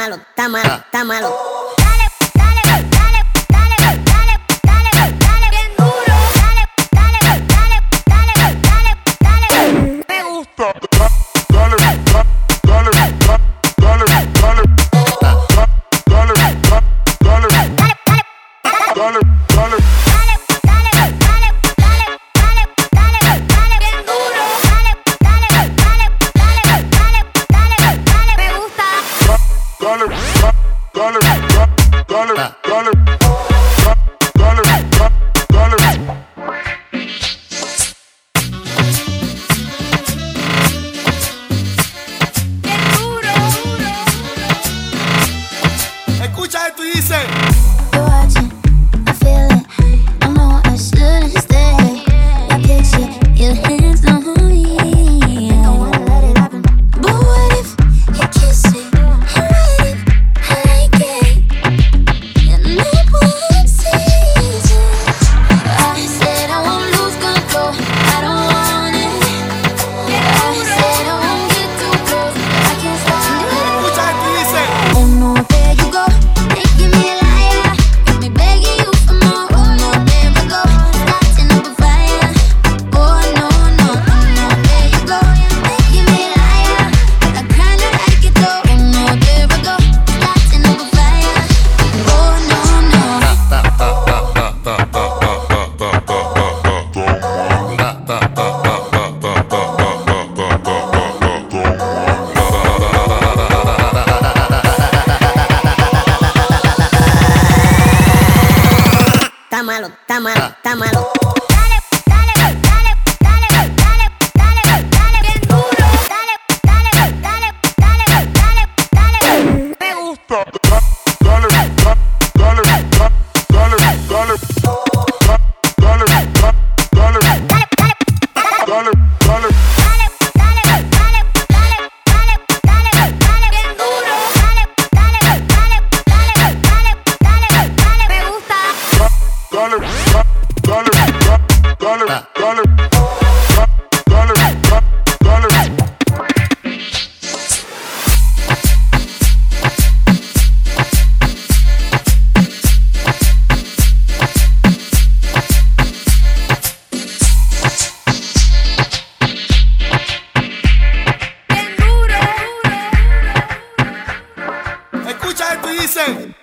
está malo, está malo, está malo. Malo, está malo, está malo. Dale, dale, dale,